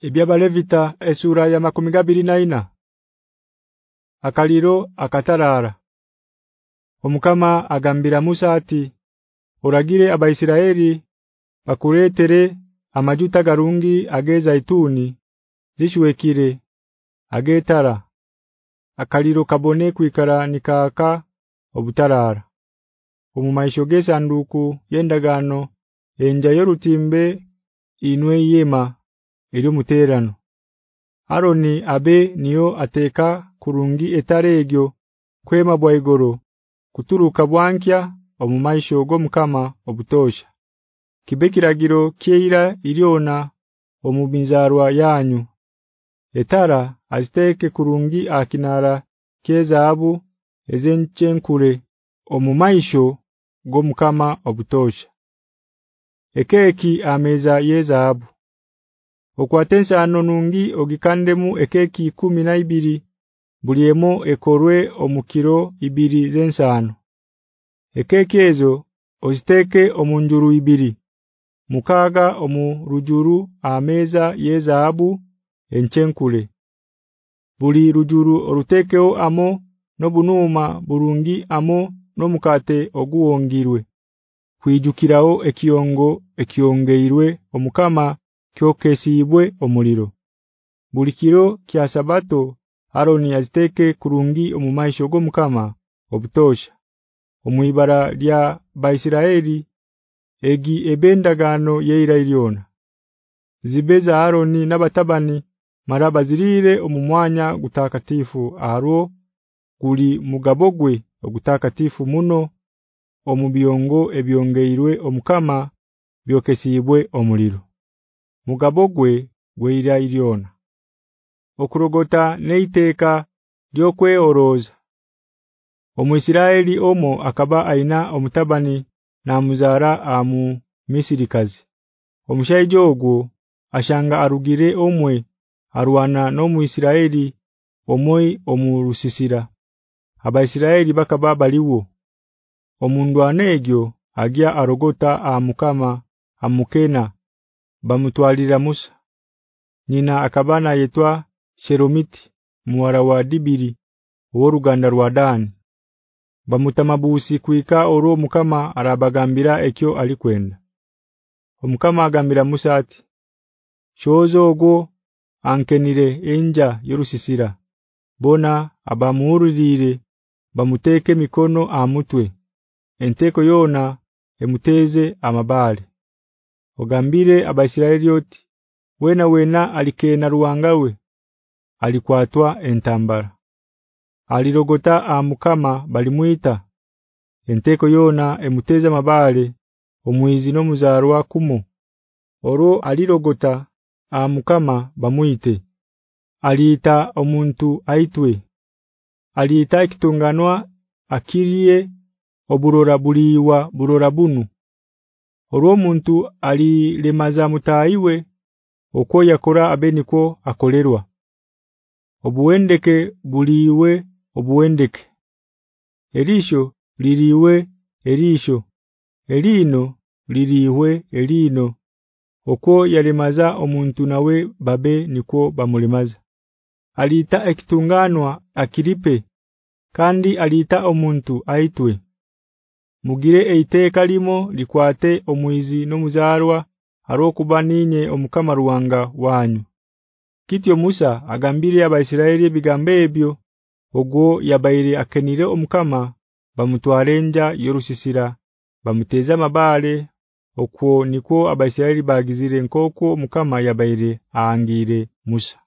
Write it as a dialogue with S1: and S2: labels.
S1: Ebyabalevita esura ya 24 Akaliro akatarara Omukama agambira Musa ati Uragire abaisiraeli bakuretere amajuta garungi ageza ituni zishwekire agetara akaliro kabone kwikara nikaka obutarara omumaisho gesanduku yendagano enja yorutimbe inwe yema eri muterano. Aroni abe niyo ateka kurungi etaregyo kwema bwaigoro kuturuka bwankya omumaisho gomukama obutosha. Kibekiragiro kyeira iliona omubinzarwa yanyu. Etara aziteke kurungi akinara kezahabu ezenchenkure omumaisho gomukama obutosha. Ekeki ameza yezahabu okwatensa anonungi ogikandemu ekeki 12 buliemo ekorwe omukiro ibiri zensano ekeki ezo oziteke omunjuru ibiri mukaga omurujuru ameza yezahabu enchenkule buli rujuru orutekeo amo nobunuma burungi amo nomukate oguwongirwe. Kwijukirao ekiongo ekiongeirwe omukama kyokesibwe omuliro. Bulikiro kya sabato Aroni aziteke kurungi omumaisho gomukama obutosha omuyibara lya Baisiraeli egi ebendagano yeira iliona zibeza Aroni nabatabani maraba zirire omumwanya gutakatifu aro kuli mugabogwe ogutakatifu muno omubiongo ebyongeirwe omukama byokesibwe omuliro mugabogwe gweira iliona okurogota neiteka lyokwe oroza Omuisiraeli omo akaba aina omutabani na muzara amu misirikazi. Omushaijo ogwo ashanga arugire omwe arwana no muisiraeli omoi omurusisira abaisiraeli bakababa liwo omundu anegyo agya arogota amukama amukena bamutwalira Musa. Nyina akabana yetwa Sheromiti muwara wa Dibiri woruganda rwa Dani. Bamutamabusi kuika oro mukama arabagambira ekyo alikwenda omukama agambira Musa ati Shozo ogo ankenire enja yorusisira bona abamurudire bamuteke mikono amutwe. Enteko yona emuteze amabale ogambire abaisiraeli oti wena wena alikena ruwangawe alikwatwa entambara. Alirogota amukama balimuita enteko yona emuteza mabale omwizi no muzarwa kumo. Oro alirogota amukama bamuite aliita omuntu aitwe aliita kitunganwa akiriye oburora buliwa burora bunu oro muntu ali lemaza mutaiwe okwo yakora abeniko akolerwa obuwendeke buliwe obuwendeke. Erisho liriwe erisho. Elino liriwe elino okwo yalemaza omuntu nawe babe niko bamulemaza. Alita ekitunganwa akiripe kandi alita omuntu aitwe mugire eiteka limo likwate omwizi nomuzarwa arokubaninye omukama ruwanga wanyu. Kityo Musa agambire abaisiraeli bigambe ebyo ogwo yabaire akenire omukama bamutwarenja yorusisira bamuteza mabale okwo niko abaisiraeli bagizire nkoko omukama yabaire aangire Musa